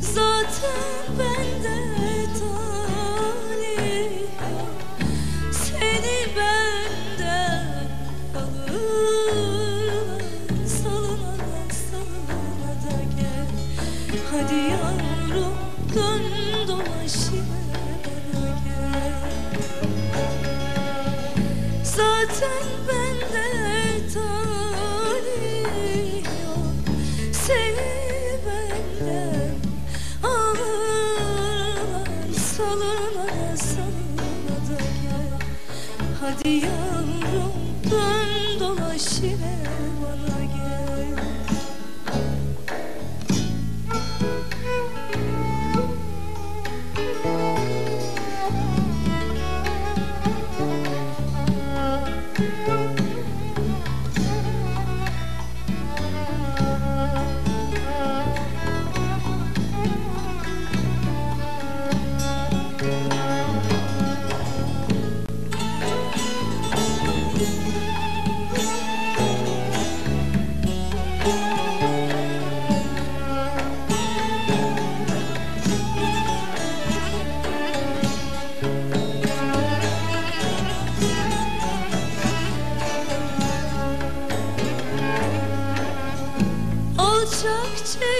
Zaten bende talih Seni benden alırlar. Salına da gel. Hadi yavrum dön dolaş gel. Zaten bende Salına da gel. Hadi yavrum dön dolaş yine bana gel